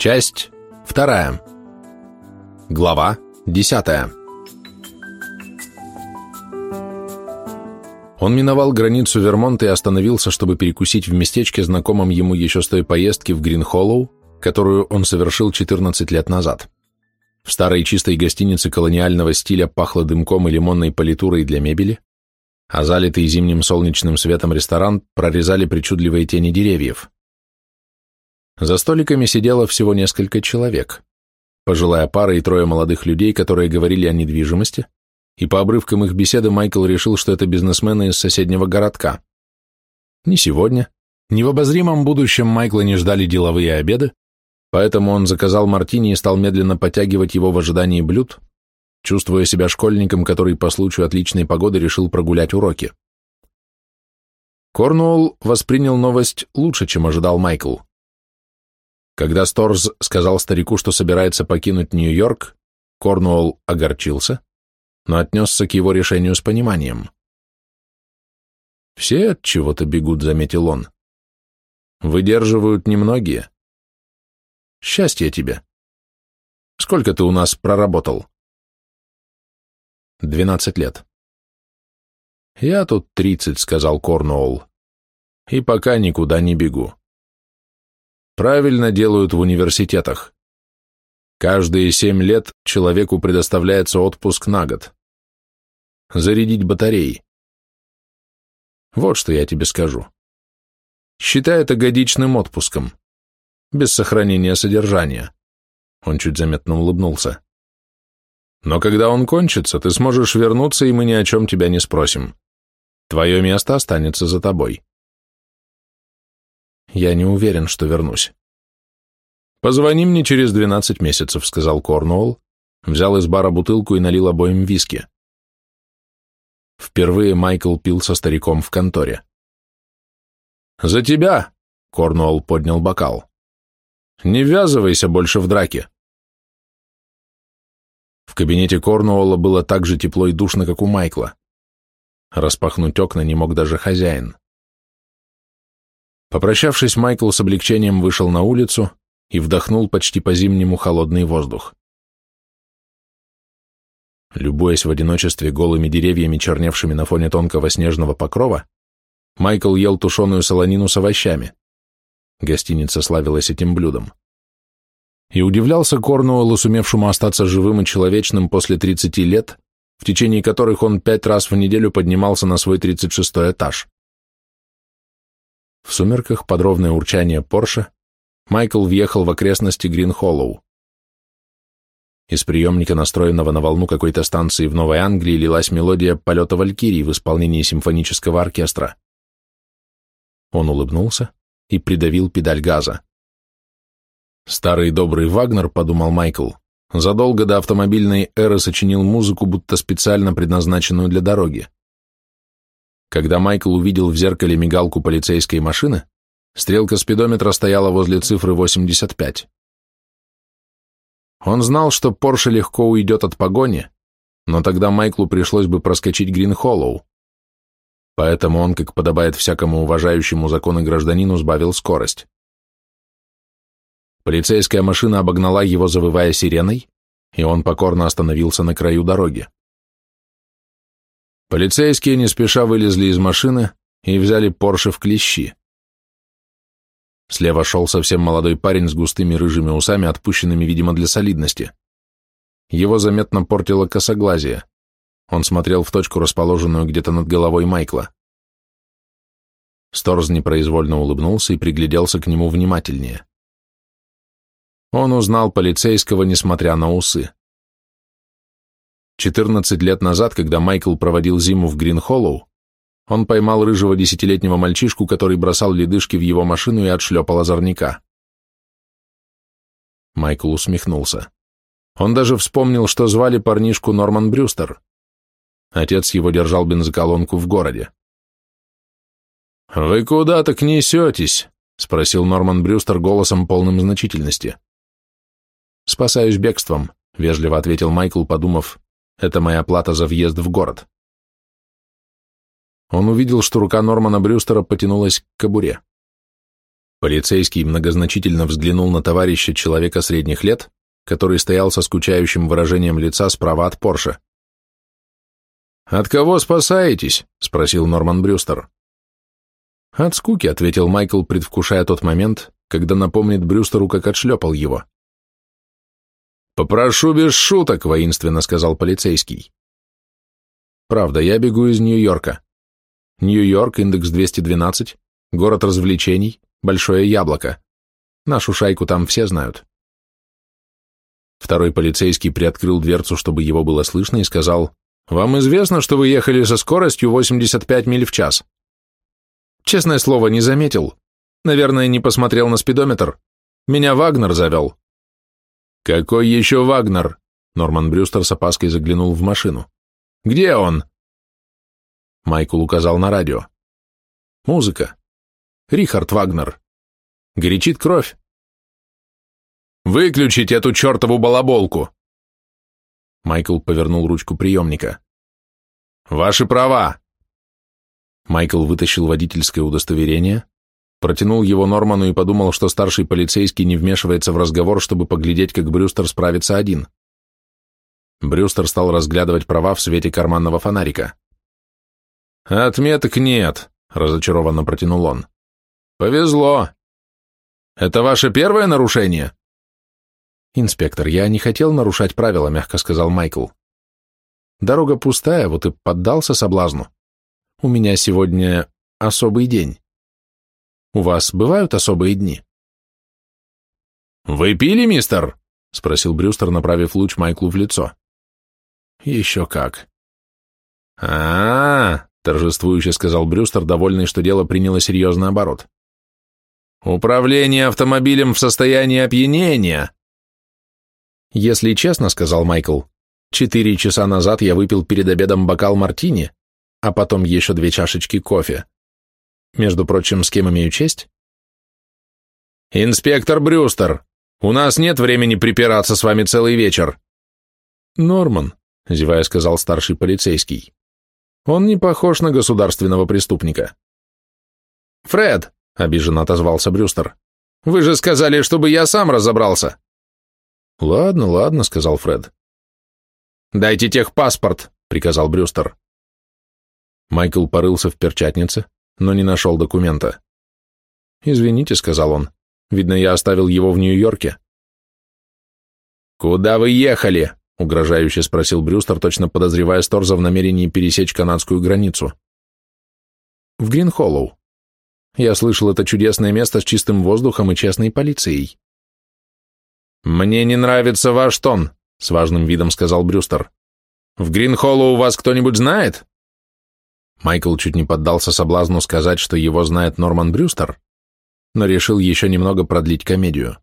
Часть вторая. Глава десятая. Он миновал границу Вермонта и остановился, чтобы перекусить в местечке, знакомом ему еще с той поездки в Грин-Холлоу, которую он совершил 14 лет назад. В старой чистой гостинице колониального стиля пахло дымком и лимонной политурой для мебели, а залитый зимним солнечным светом ресторан прорезали причудливые тени деревьев. За столиками сидело всего несколько человек. Пожилая пара и трое молодых людей, которые говорили о недвижимости, и по обрывкам их беседы Майкл решил, что это бизнесмены из соседнего городка. Ни сегодня, ни в обозримом будущем Майкла не ждали деловые обеды, поэтому он заказал мартини и стал медленно подтягивать его в ожидании блюд, чувствуя себя школьником, который по случаю отличной погоды решил прогулять уроки. Корнуолл воспринял новость лучше, чем ожидал Майкл. Когда Сторз сказал старику, что собирается покинуть Нью-Йорк, Корнуолл огорчился, но отнесся к его решению с пониманием. «Все от чего-то бегут», — заметил он. «Выдерживают немногие. Счастье тебе. Сколько ты у нас проработал?» «Двенадцать лет». «Я тут тридцать», — сказал Корнуолл. «И пока никуда не бегу. Правильно делают в университетах. Каждые семь лет человеку предоставляется отпуск на год. Зарядить батареи. Вот что я тебе скажу. Считай это годичным отпуском, без сохранения содержания. Он чуть заметно улыбнулся. Но когда он кончится, ты сможешь вернуться, и мы ни о чем тебя не спросим. Твое место останется за тобой. Я не уверен, что вернусь. Позвони мне через двенадцать месяцев, сказал Корнуолл, взял из бара бутылку и налил обоим виски. Впервые Майкл пил со стариком в конторе. «За тебя!» — Корнуолл поднял бокал. «Не ввязывайся больше в драки!» В кабинете Корнуолла было так же тепло и душно, как у Майкла. Распахнуть окна не мог даже хозяин. Попрощавшись, Майкл с облегчением вышел на улицу и вдохнул почти по-зимнему холодный воздух. Любуясь в одиночестве голыми деревьями, черневшими на фоне тонкого снежного покрова, Майкл ел тушеную солонину с овощами. Гостиница славилась этим блюдом. И удивлялся Корнуэллу, сумевшему остаться живым и человечным после 30 лет, в течение которых он пять раз в неделю поднимался на свой 36-й этаж. В сумерках под ровное урчание Порше Майкл въехал в окрестности Грин-Холлоу. Из приемника, настроенного на волну какой-то станции в Новой Англии, лилась мелодия полета Валькирии в исполнении симфонического оркестра. Он улыбнулся и придавил педаль газа. Старый добрый Вагнер, подумал Майкл, задолго до автомобильной эры сочинил музыку, будто специально предназначенную для дороги. Когда Майкл увидел в зеркале мигалку полицейской машины, стрелка спидометра стояла возле цифры 85. Он знал, что Порше легко уйдет от погони, но тогда Майклу пришлось бы проскочить Грин-Холлоу. Поэтому он, как подобает всякому уважающему законы гражданину, сбавил скорость. Полицейская машина обогнала его, завывая сиреной, и он покорно остановился на краю дороги. Полицейские не спеша вылезли из машины и взяли Порше в клещи. Слева шел совсем молодой парень с густыми рыжими усами, отпущенными, видимо, для солидности. Его заметно портило косоглазие. Он смотрел в точку, расположенную где-то над головой Майкла. Сторз непроизвольно улыбнулся и пригляделся к нему внимательнее. Он узнал полицейского, несмотря на усы. 14 лет назад, когда Майкл проводил зиму в Грин-Холлоу, он поймал рыжего десятилетнего мальчишку, который бросал ледышки в его машину и отшлепал озорника. Майкл усмехнулся. Он даже вспомнил, что звали парнишку Норман Брюстер. Отец его держал бензоколонку в городе. «Вы куда так несетесь?» — спросил Норман Брюстер голосом полным значительности. «Спасаюсь бегством», — вежливо ответил Майкл, подумав, это моя плата за въезд в город. Он увидел, что рука Нормана Брюстера потянулась к кобуре. Полицейский многозначительно взглянул на товарища человека средних лет, который стоял со скучающим выражением лица справа от Порше. «От кого спасаетесь?» — спросил Норман Брюстер. «От скуки», — ответил Майкл, предвкушая тот момент, когда напомнит Брюстеру, как отшлепал его. «Попрошу без шуток», — воинственно сказал полицейский. «Правда, я бегу из Нью-Йорка. Нью-Йорк, индекс 212, город развлечений, большое яблоко. Нашу шайку там все знают». Второй полицейский приоткрыл дверцу, чтобы его было слышно, и сказал, «Вам известно, что вы ехали со скоростью 85 миль в час?» «Честное слово, не заметил. Наверное, не посмотрел на спидометр. Меня Вагнер завел». «Какой еще Вагнер?» Норман Брюстер с опаской заглянул в машину. «Где он?» Майкл указал на радио. «Музыка. Рихард Вагнер. Горячит кровь. «Выключить эту чертову балаболку!» Майкл повернул ручку приемника. «Ваши права!» Майкл вытащил водительское удостоверение, протянул его Норману и подумал, что старший полицейский не вмешивается в разговор, чтобы поглядеть, как Брюстер справится один. Брюстер стал разглядывать права в свете карманного фонарика. «Отметок нет», — разочарованно протянул он. «Повезло. Это ваше первое нарушение?» «Инспектор, я не хотел нарушать правила», — мягко сказал Майкл. «Дорога пустая, вот и поддался соблазну. У меня сегодня особый день. У вас бывают особые дни?» «Вы пили, мистер?» — спросил Брюстер, направив луч Майклу в лицо. «Еще как». «А-а-а!» — торжествующе сказал Брюстер, довольный, что дело приняло серьезный оборот. «Управление автомобилем в состоянии опьянения!» «Если честно, — сказал Майкл, — четыре часа назад я выпил перед обедом бокал мартини, а потом еще две чашечки кофе. Между прочим, с кем имею честь?» «Инспектор Брюстер, у нас нет времени припираться с вами целый вечер». «Норман», — зевая сказал старший полицейский, — «он не похож на государственного преступника». «Фред», — обиженно отозвался Брюстер, — «вы же сказали, чтобы я сам разобрался». «Ладно, ладно», — сказал Фред. «Дайте техпаспорт», — приказал Брюстер. Майкл порылся в перчатнице, но не нашел документа. «Извините», — сказал он, — «видно, я оставил его в Нью-Йорке». «Куда вы ехали?» — угрожающе спросил Брюстер, точно подозревая Сторза в намерении пересечь канадскую границу. «В Гринхоллоу. Я слышал, это чудесное место с чистым воздухом и честной полицией». «Мне не нравится ваш тон», — с важным видом сказал Брюстер. «В Гринхоллу у вас кто-нибудь знает?» Майкл чуть не поддался соблазну сказать, что его знает Норман Брюстер, но решил еще немного продлить комедию.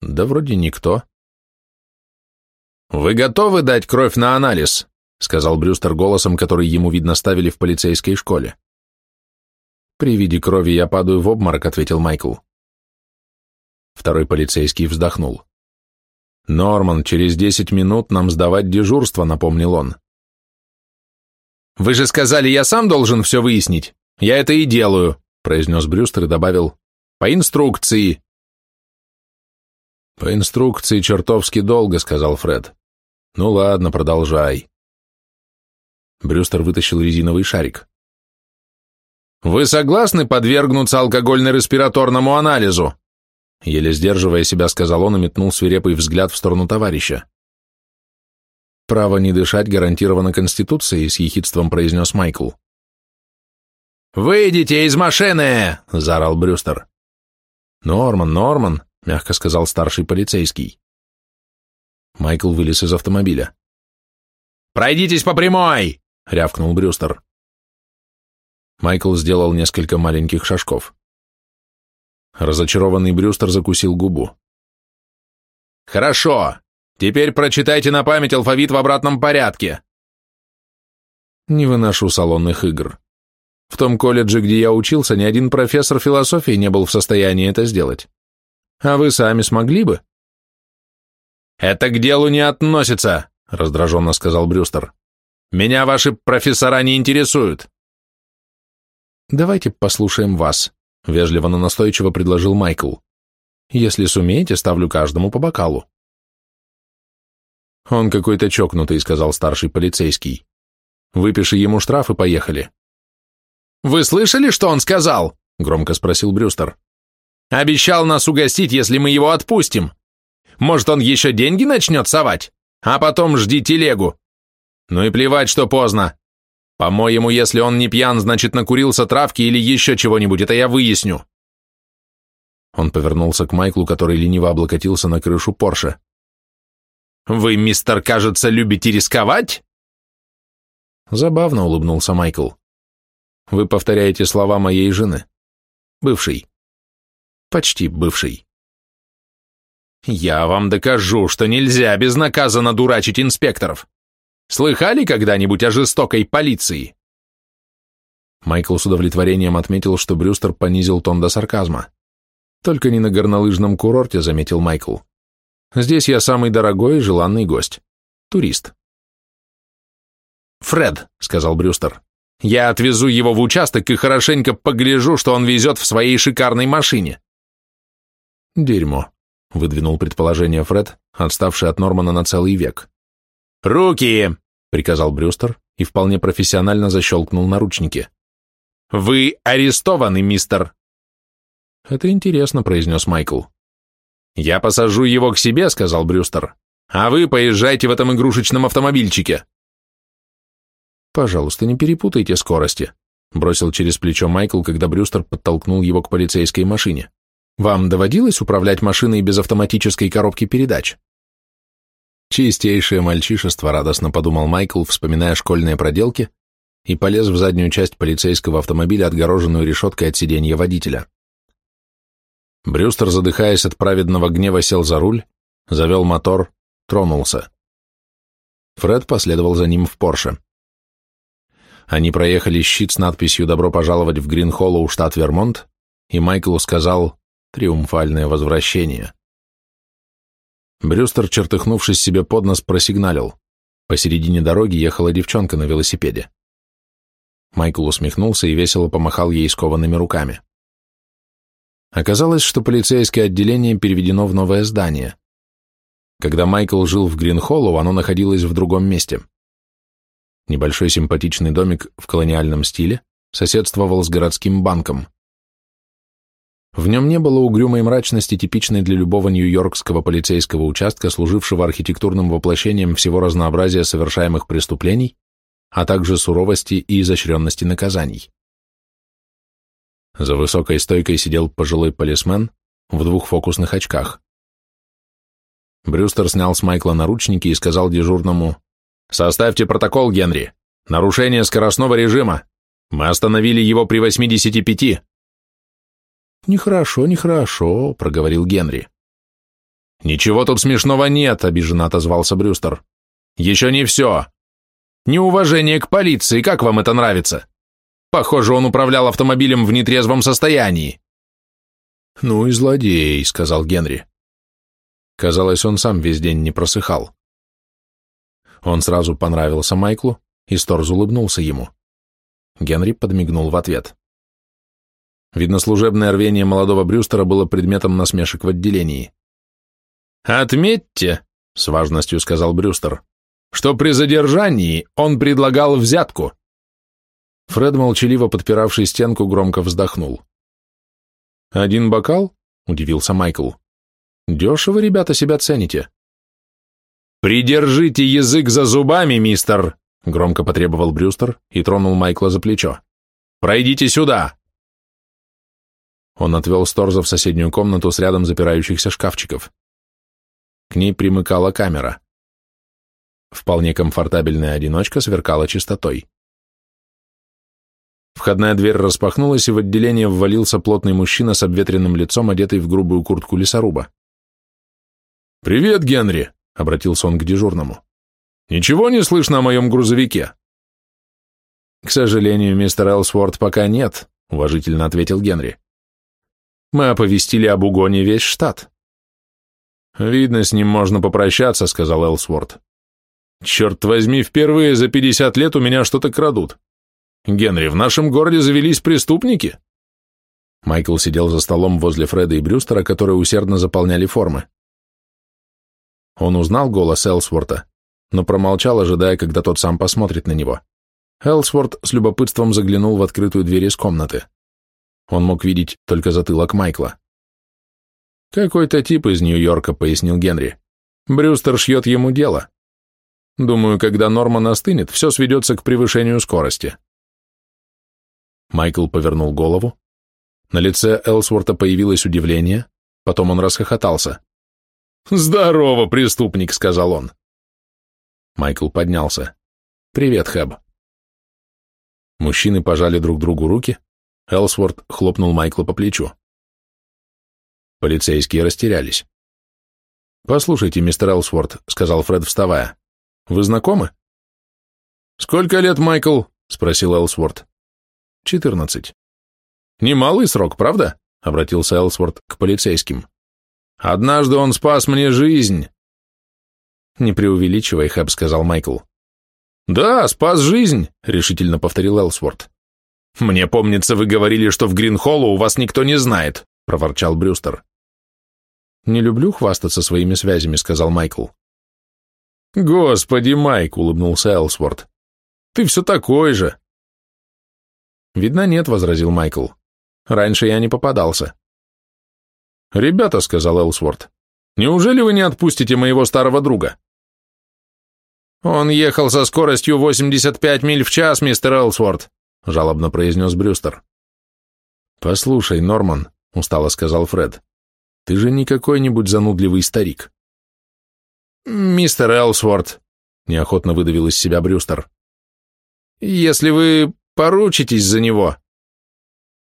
«Да вроде никто». «Вы готовы дать кровь на анализ?» — сказал Брюстер голосом, который ему, видно, ставили в полицейской школе. «При виде крови я падаю в обморок», — ответил Майкл. Второй полицейский вздохнул. «Норман, через десять минут нам сдавать дежурство», — напомнил он. «Вы же сказали, я сам должен все выяснить. Я это и делаю», — произнес Брюстер и добавил. «По инструкции». «По инструкции чертовски долго», — сказал Фред. «Ну ладно, продолжай». Брюстер вытащил резиновый шарик. «Вы согласны подвергнуться алкогольно-респираторному анализу?» Еле сдерживая себя, сказал он и метнул свирепый взгляд в сторону товарища. «Право не дышать гарантировано Конституцией», — с ехидством произнес Майкл. «Выйдите из машины!» — заорал Брюстер. «Норман, Норман!» — мягко сказал старший полицейский. Майкл вылез из автомобиля. «Пройдитесь по прямой!» — рявкнул Брюстер. Майкл сделал несколько маленьких шажков. Разочарованный Брюстер закусил губу. «Хорошо. Теперь прочитайте на память алфавит в обратном порядке». «Не выношу салонных игр. В том колледже, где я учился, ни один профессор философии не был в состоянии это сделать. А вы сами смогли бы?» «Это к делу не относится», — раздраженно сказал Брюстер. «Меня ваши профессора не интересуют». «Давайте послушаем вас», вежливо, но настойчиво предложил Майкл. Если сумеете, ставлю каждому по бокалу. Он какой-то чокнутый, сказал старший полицейский. Выпиши ему штраф и поехали. Вы слышали, что он сказал? Громко спросил Брюстер. Обещал нас угостить, если мы его отпустим. Может, он еще деньги начнет совать? А потом жди телегу. Ну и плевать, что поздно. По-моему, если он не пьян, значит, накурился травки или еще чего-нибудь, это я выясню. Он повернулся к Майклу, который лениво облокотился на крышу Порше. «Вы, мистер, кажется, любите рисковать?» Забавно улыбнулся Майкл. «Вы повторяете слова моей жены. Бывший. Почти бывший». «Я вам докажу, что нельзя безнаказанно дурачить инспекторов. Слыхали когда-нибудь о жестокой полиции?» Майкл с удовлетворением отметил, что Брюстер понизил тон до сарказма. Только не на горнолыжном курорте, заметил Майкл. Здесь я самый дорогой и желанный гость. Турист. «Фред», — сказал Брюстер, — «я отвезу его в участок и хорошенько погляжу, что он везет в своей шикарной машине». «Дерьмо», — выдвинул предположение Фред, отставший от Нормана на целый век. «Руки!» — приказал Брюстер и вполне профессионально защелкнул наручники. «Вы арестованы, мистер!» «Это интересно», — произнес Майкл. «Я посажу его к себе», — сказал Брюстер, «а вы поезжайте в этом игрушечном автомобильчике». «Пожалуйста, не перепутайте скорости», — бросил через плечо Майкл, когда Брюстер подтолкнул его к полицейской машине. «Вам доводилось управлять машиной без автоматической коробки передач?» Чистейшее мальчишество, радостно подумал Майкл, вспоминая школьные проделки, и полез в заднюю часть полицейского автомобиля, отгороженную решеткой от сиденья водителя. Брюстер, задыхаясь от праведного гнева, сел за руль, завел мотор, тронулся. Фред последовал за ним в Порше. Они проехали щит с надписью «Добро пожаловать в Грин-Холлоу, штат Вермонт», и Майкл сказал «Триумфальное возвращение». Брюстер, чертыхнувшись себе под нос, просигналил. Посередине дороги ехала девчонка на велосипеде. Майкл усмехнулся и весело помахал ей скованными руками. Оказалось, что полицейское отделение переведено в новое здание. Когда Майкл жил в Гринхоллу, оно находилось в другом месте. Небольшой симпатичный домик в колониальном стиле соседствовал с городским банком. В нем не было угрюмой мрачности, типичной для любого нью-йоркского полицейского участка, служившего архитектурным воплощением всего разнообразия совершаемых преступлений, а также суровости и изощренности наказаний. За высокой стойкой сидел пожилой полисмен в двух фокусных очках. Брюстер снял с Майкла наручники и сказал дежурному «Составьте протокол, Генри. Нарушение скоростного режима. Мы остановили его при 85. «Нехорошо, нехорошо», — проговорил Генри. «Ничего тут смешного нет», — обиженно отозвался Брюстер. «Еще не все. Неуважение к полиции, как вам это нравится? Похоже, он управлял автомобилем в нетрезвом состоянии». «Ну и злодей», — сказал Генри. Казалось, он сам весь день не просыхал. Он сразу понравился Майклу, и Сторз улыбнулся ему. Генри подмигнул в ответ. Видно, служебное рвение молодого Брюстера было предметом насмешек в отделении. «Отметьте», — с важностью сказал Брюстер, «что при задержании он предлагал взятку». Фред, молчаливо подпиравший стенку, громко вздохнул. «Один бокал?» — удивился Майкл. «Дешево, ребята, себя цените». «Придержите язык за зубами, мистер!» — громко потребовал Брюстер и тронул Майкла за плечо. «Пройдите сюда!» Он отвел Сторза в соседнюю комнату с рядом запирающихся шкафчиков. К ней примыкала камера. Вполне комфортабельная одиночка сверкала чистотой. Входная дверь распахнулась, и в отделение ввалился плотный мужчина с обветренным лицом, одетый в грубую куртку лесоруба. «Привет, Генри!» — обратился он к дежурному. «Ничего не слышно о моем грузовике?» «К сожалению, мистер Элсворт пока нет», — уважительно ответил Генри. Мы оповестили об угоне весь штат. Видно, с ним можно попрощаться, сказал Элсворт. Черт возьми, впервые за пятьдесят лет у меня что-то крадут. Генри, в нашем городе завелись преступники. Майкл сидел за столом возле Фреда и Брюстера, которые усердно заполняли формы. Он узнал голос Элсворта, но промолчал, ожидая, когда тот сам посмотрит на него. Элсворт с любопытством заглянул в открытую дверь из комнаты. Он мог видеть только затылок Майкла. «Какой-то тип из Нью-Йорка», — пояснил Генри. «Брюстер шьет ему дело. Думаю, когда Норман остынет, все сведется к превышению скорости». Майкл повернул голову. На лице Элсворта появилось удивление, потом он расхохотался. «Здорово, преступник», — сказал он. Майкл поднялся. «Привет, Хэб». Мужчины пожали друг другу руки. Элсворт хлопнул Майкла по плечу. Полицейские растерялись. «Послушайте, мистер Элсворт», — сказал Фред, вставая. «Вы знакомы?» «Сколько лет, Майкл?» — спросил Элсворт. «Четырнадцать». «Немалый срок, правда?» — обратился Элсворт к полицейским. «Однажды он спас мне жизнь». «Не преувеличивай, Хэб», — сказал Майкл. «Да, спас жизнь», — решительно повторил Элсворт. «Мне помнится, вы говорили, что в Гринхоллу у вас никто не знает», — проворчал Брюстер. «Не люблю хвастаться своими связями», — сказал Майкл. «Господи, Майк», — улыбнулся Элсворт. «Ты все такой же». «Видно, нет», — возразил Майкл. «Раньше я не попадался». «Ребята», — сказал Элсворт, — «неужели вы не отпустите моего старого друга?» «Он ехал со скоростью 85 миль в час, мистер Элсворт», — жалобно произнес Брюстер. «Послушай, Норман», — устало сказал Фред, ты же не какой-нибудь занудливый старик. Мистер Элсворт, неохотно выдавил из себя Брюстер. Если вы поручитесь за него.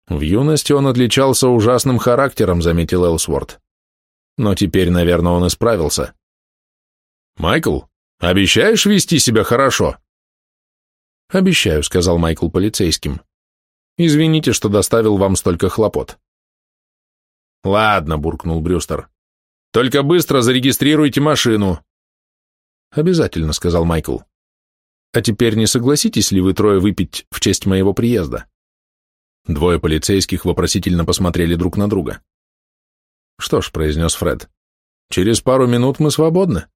В юности он отличался ужасным характером, заметил Элсворт. Но теперь, наверное, он исправился. Майкл, обещаешь вести себя хорошо? Обещаю, сказал Майкл полицейским. Извините, что доставил вам столько хлопот. «Ладно», — буркнул Брюстер. «Только быстро зарегистрируйте машину». «Обязательно», — сказал Майкл. «А теперь не согласитесь ли вы трое выпить в честь моего приезда?» Двое полицейских вопросительно посмотрели друг на друга. «Что ж», — произнес Фред, — «через пару минут мы свободны.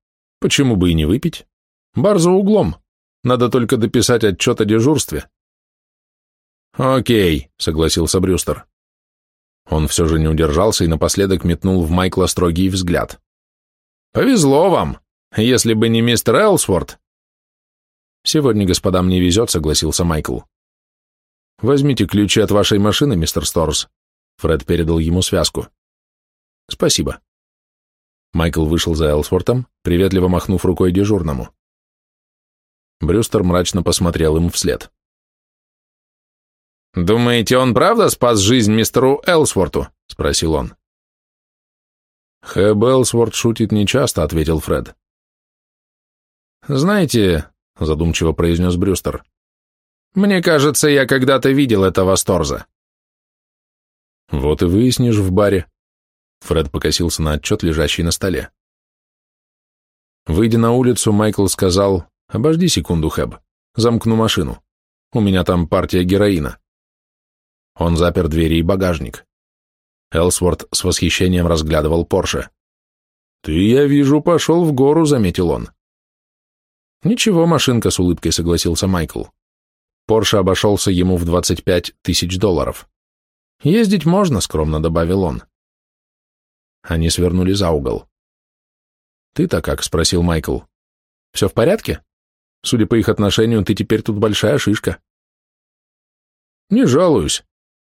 Почему бы и не выпить? Бар за углом. Надо только дописать отчет о дежурстве». «Окей», — согласился Брюстер. Он все же не удержался и напоследок метнул в Майкла строгий взгляд. «Повезло вам, если бы не мистер Элсворт». «Сегодня господам не везет», — согласился Майкл. «Возьмите ключи от вашей машины, мистер Сторс». Фред передал ему связку. «Спасибо». Майкл вышел за Элсвортом, приветливо махнув рукой дежурному. Брюстер мрачно посмотрел им вслед. «Думаете, он правда спас жизнь мистеру Элсворту?» — спросил он. «Хэб Элсворт шутит нечасто», — ответил Фред. «Знаете», — задумчиво произнес Брюстер, «мне кажется, я когда-то видел этого Сторза». «Вот и выяснишь в баре». Фред покосился на отчет, лежащий на столе. Выйдя на улицу, Майкл сказал, «Обожди секунду, Хэб, замкну машину. У меня там партия героина». Он запер двери и багажник. Элсворт с восхищением разглядывал Порше. «Ты, я вижу, пошел в гору», — заметил он. «Ничего, машинка», — с улыбкой согласился Майкл. Порше обошелся ему в 25 тысяч долларов. «Ездить можно», — скромно добавил он. Они свернули за угол. «Ты-то как?» — спросил Майкл. «Все в порядке? Судя по их отношению, ты теперь тут большая шишка». «Не жалуюсь.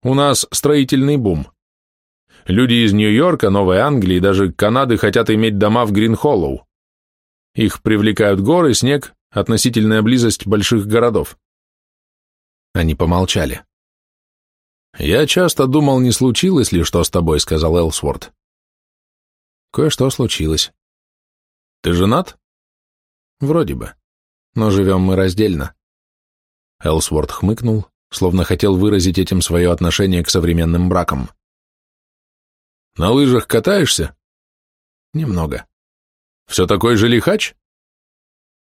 У нас строительный бум. Люди из Нью-Йорка, Новой Англии и даже Канады хотят иметь дома в Грин-Холлоу. Их привлекают горы, снег, относительная близость больших городов. Они помолчали. «Я часто думал, не случилось ли что с тобой», — сказал Элсворт. «Кое-что случилось». «Ты женат?» «Вроде бы. Но живем мы раздельно». Элсворт хмыкнул, словно хотел выразить этим свое отношение к современным бракам. «На лыжах катаешься?» «Немного». «Все такой же лихач?»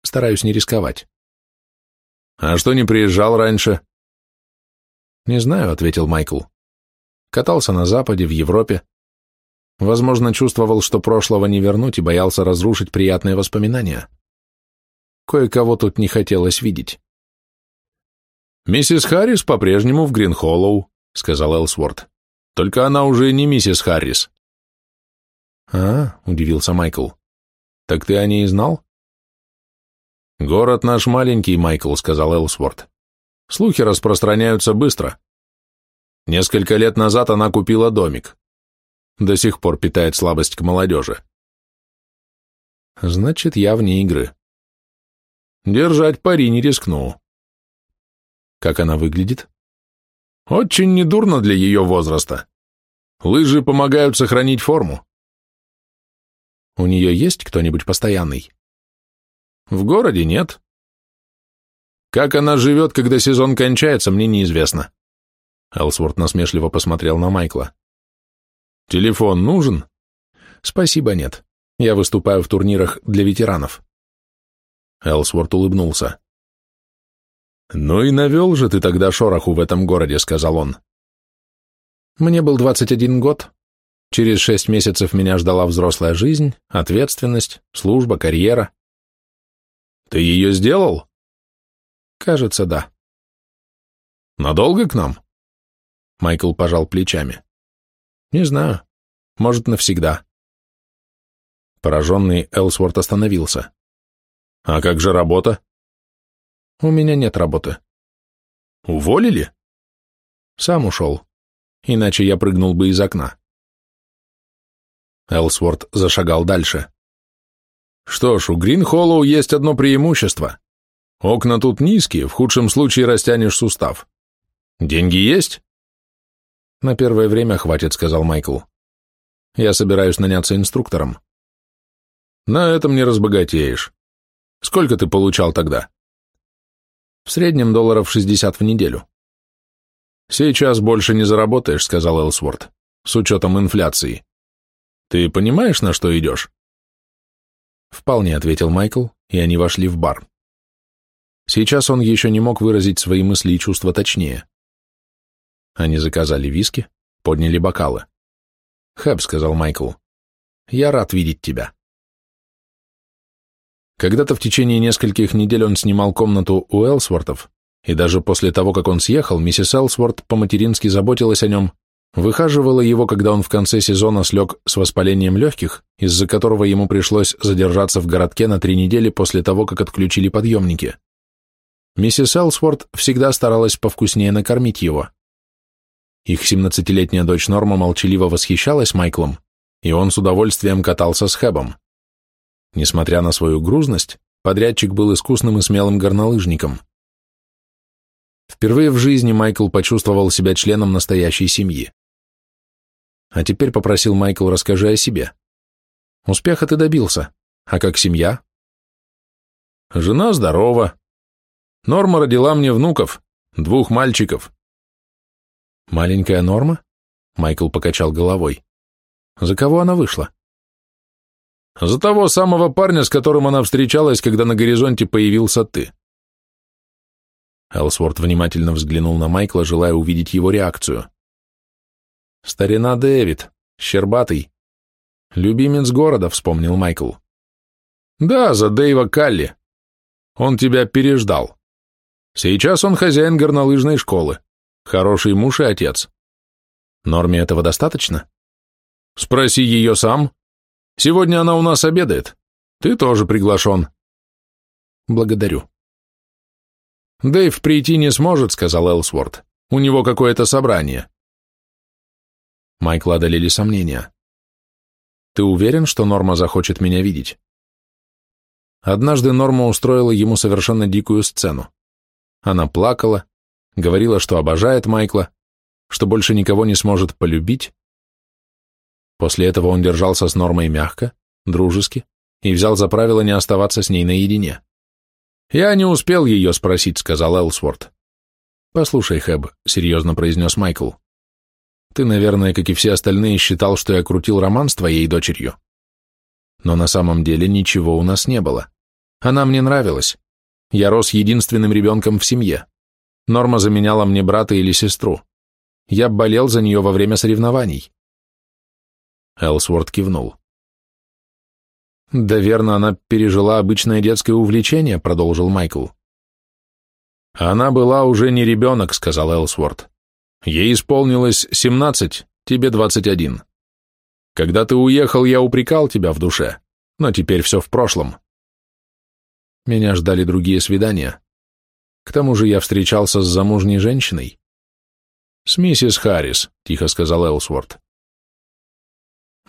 «Стараюсь не рисковать». «А что не приезжал раньше?» «Не знаю», — ответил Майкл. Катался на Западе, в Европе. Возможно, чувствовал, что прошлого не вернуть и боялся разрушить приятные воспоминания. Кое-кого тут не хотелось видеть. «Миссис Харрис по-прежнему в Гринхоллоу», — сказал Элсворт. «Только она уже не миссис Харрис». «А, — удивился Майкл, — так ты о ней знал?» «Город наш маленький, Майкл», — сказал Элсворт. «Слухи распространяются быстро. Несколько лет назад она купила домик. До сих пор питает слабость к молодежи». «Значит, я вне игры». «Держать пари не рискну». «Как она выглядит?» «Очень недурно для ее возраста. Лыжи помогают сохранить форму». «У нее есть кто-нибудь постоянный?» В городе нет. Как она живет, когда сезон кончается, мне неизвестно. Элсворт насмешливо посмотрел на Майкла. Телефон нужен? Спасибо, нет. Я выступаю в турнирах для ветеранов. Элсворт улыбнулся. «Ну и навел же ты тогда шороху в этом городе», — сказал он. Мне был 21 год. Через шесть месяцев меня ждала взрослая жизнь, ответственность, служба, карьера. Ты ее сделал? Кажется, да. Надолго к нам? Майкл пожал плечами. Не знаю. Может, навсегда. Пораженный Элсворт остановился. А как же работа? У меня нет работы. Уволили? Сам ушел. Иначе я прыгнул бы из окна. Элсворт зашагал дальше. Что ж, у Гринхоллоу есть одно преимущество. Окна тут низкие, в худшем случае растянешь сустав. Деньги есть? На первое время хватит, сказал Майкл. Я собираюсь наняться инструктором. На этом не разбогатеешь. Сколько ты получал тогда? В среднем долларов 60 в неделю. Сейчас больше не заработаешь, сказал Элсворт, с учетом инфляции. Ты понимаешь, на что идешь? Вполне, ответил Майкл, и они вошли в бар. Сейчас он еще не мог выразить свои мысли и чувства точнее. Они заказали виски, подняли бокалы. «Хэб», — сказал Майкл, — «я рад видеть тебя». Когда-то в течение нескольких недель он снимал комнату у Элсвортов, и даже после того, как он съехал, миссис Элсворт по-матерински заботилась о нем Выхаживала его, когда он в конце сезона слег с воспалением легких, из-за которого ему пришлось задержаться в городке на три недели после того, как отключили подъемники. Миссис Элсворт всегда старалась повкуснее накормить его. Их семнадцатилетняя дочь Норма молчаливо восхищалась Майклом, и он с удовольствием катался с Хэбом. Несмотря на свою грузность, подрядчик был искусным и смелым горнолыжником. Впервые в жизни Майкл почувствовал себя членом настоящей семьи. А теперь попросил Майкл, расскажи о себе. Успеха ты добился. А как семья? Жена здорова. Норма родила мне внуков, двух мальчиков. Маленькая Норма? Майкл покачал головой. За кого она вышла? За того самого парня, с которым она встречалась, когда на горизонте появился ты. Элсворт внимательно взглянул на Майкла, желая увидеть его реакцию. Старина Дэвид, Щербатый. Любимец города, вспомнил Майкл. Да, за Дэйва Калли. Он тебя переждал. Сейчас он хозяин горнолыжной школы. Хороший муж и отец. Норме этого достаточно? Спроси ее сам. Сегодня она у нас обедает. Ты тоже приглашен. Благодарю. Дэйв прийти не сможет, сказал Элсворт. У него какое-то собрание. Майкла одолели сомнения. «Ты уверен, что Норма захочет меня видеть?» Однажды Норма устроила ему совершенно дикую сцену. Она плакала, говорила, что обожает Майкла, что больше никого не сможет полюбить. После этого он держался с Нормой мягко, дружески, и взял за правило не оставаться с ней наедине. «Я не успел ее спросить», — сказал Элсворт. «Послушай, Хэб», — серьезно произнес Майкл, — ты, наверное, как и все остальные, считал, что я крутил роман с твоей дочерью. Но на самом деле ничего у нас не было. Она мне нравилась. Я рос единственным ребенком в семье. Норма заменяла мне брата или сестру. Я болел за нее во время соревнований. Элсворт кивнул. «Да верно, она пережила обычное детское увлечение», — продолжил Майкл. «Она была уже не ребенок», — сказал Элсворт. «Ей исполнилось семнадцать, тебе двадцать один. Когда ты уехал, я упрекал тебя в душе, но теперь все в прошлом. Меня ждали другие свидания. К тому же я встречался с замужней женщиной. «С миссис Харрис», — тихо сказал Элсворт.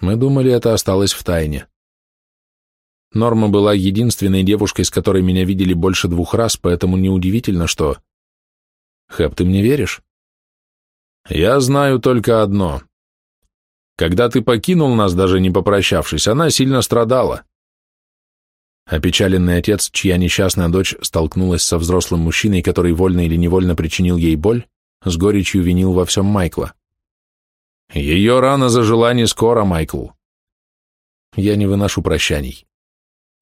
Мы думали, это осталось в тайне. Норма была единственной девушкой, с которой меня видели больше двух раз, поэтому неудивительно, что... Хэп, ты мне веришь? Я знаю только одно. Когда ты покинул нас, даже не попрощавшись, она сильно страдала. Опечаленный отец, чья несчастная дочь столкнулась со взрослым мужчиной, который вольно или невольно причинил ей боль, с горечью винил во всем Майкла. Ее рана зажила не скоро, Майкл. Я не выношу прощаний.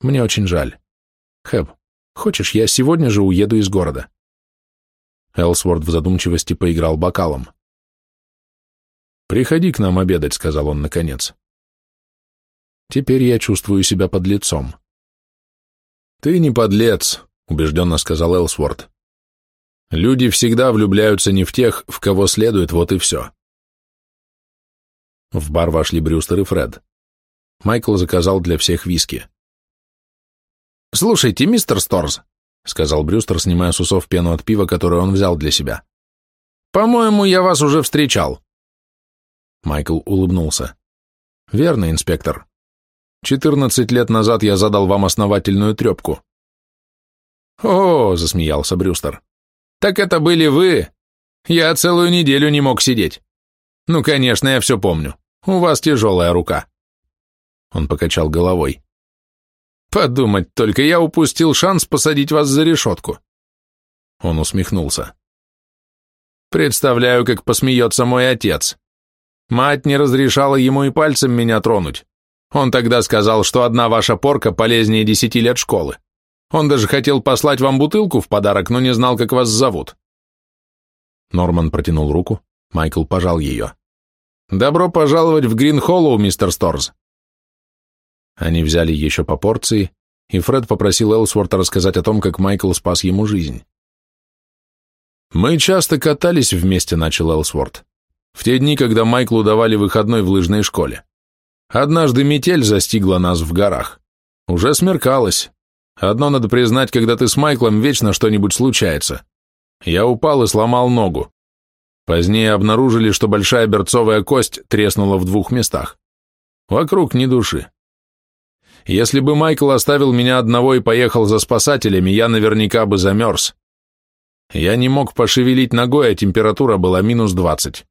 Мне очень жаль. Хэб, хочешь, я сегодня же уеду из города?» Элсворд в задумчивости поиграл бокалом. «Приходи к нам обедать», — сказал он наконец. «Теперь я чувствую себя подлецом». «Ты не подлец», — убежденно сказал Элсворд. «Люди всегда влюбляются не в тех, в кого следует, вот и все». В бар вошли Брюстер и Фред. Майкл заказал для всех виски. «Слушайте, мистер Сторз», — сказал Брюстер, снимая с усов пену от пива, которую он взял для себя. «По-моему, я вас уже встречал». Майкл улыбнулся. «Верно, инспектор. Четырнадцать лет назад я задал вам основательную трепку». «О», — засмеялся Брюстер, — «так это были вы. Я целую неделю не мог сидеть. Ну, конечно, я все помню. У вас тяжелая рука». Он покачал головой. Подумать только, я упустил шанс посадить вас за решетку. Он усмехнулся. Представляю, как посмеется мой отец. Мать не разрешала ему и пальцем меня тронуть. Он тогда сказал, что одна ваша порка полезнее десяти лет школы. Он даже хотел послать вам бутылку в подарок, но не знал, как вас зовут. Норман протянул руку, Майкл пожал ее. «Добро пожаловать в Грин-Холлоу, мистер Сторз. Они взяли еще по порции, и Фред попросил Элсворта рассказать о том, как Майкл спас ему жизнь. «Мы часто катались вместе», — начал Элсворт, «в те дни, когда Майклу давали выходной в лыжной школе. Однажды метель застигла нас в горах. Уже смеркалось. Одно надо признать, когда ты с Майклом, вечно что-нибудь случается. Я упал и сломал ногу. Позднее обнаружили, что большая берцовая кость треснула в двух местах. Вокруг ни души. Если бы Майкл оставил меня одного и поехал за спасателями, я наверняка бы замерз. Я не мог пошевелить ногой, а температура была минус двадцать.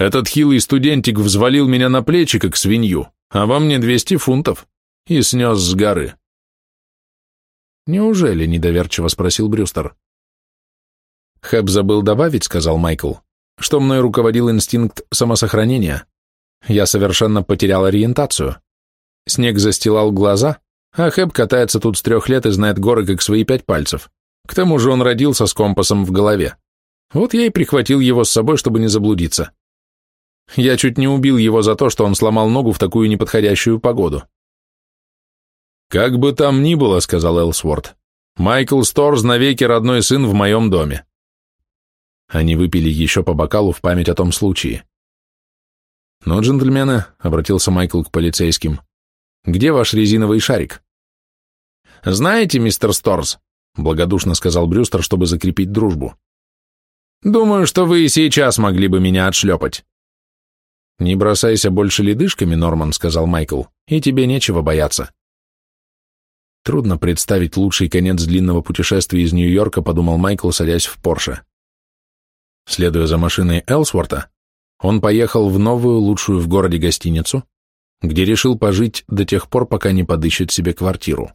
Этот хилый студентик взвалил меня на плечи, как свинью, а во мне двести фунтов, и снес с горы. «Неужели?» — недоверчиво спросил Брюстер. «Хэб забыл добавить», — сказал Майкл, «что мной руководил инстинкт самосохранения. Я совершенно потерял ориентацию. Снег застилал глаза, а Хэб катается тут с трех лет и знает горы как свои пять пальцев. К тому же он родился с компасом в голове. Вот я и прихватил его с собой, чтобы не заблудиться. Я чуть не убил его за то, что он сломал ногу в такую неподходящую погоду. «Как бы там ни было», — сказал Элсворт, — «Майкл Сторз навеки родной сын в моем доме». Они выпили еще по бокалу в память о том случае. «Ну, джентльмены», — обратился Майкл к полицейским, где ваш резиновый шарик?» «Знаете, мистер Сторз», — благодушно сказал Брюстер, чтобы закрепить дружбу, «думаю, что вы и сейчас могли бы меня отшлепать». «Не бросайся больше ледышками, Норман», — сказал Майкл, «и тебе нечего бояться». Трудно представить лучший конец длинного путешествия из Нью-Йорка, подумал Майкл, садясь в Порше. Следуя за машиной Элсворта, он поехал в новую, лучшую в городе гостиницу, где решил пожить до тех пор, пока не подыщет себе квартиру.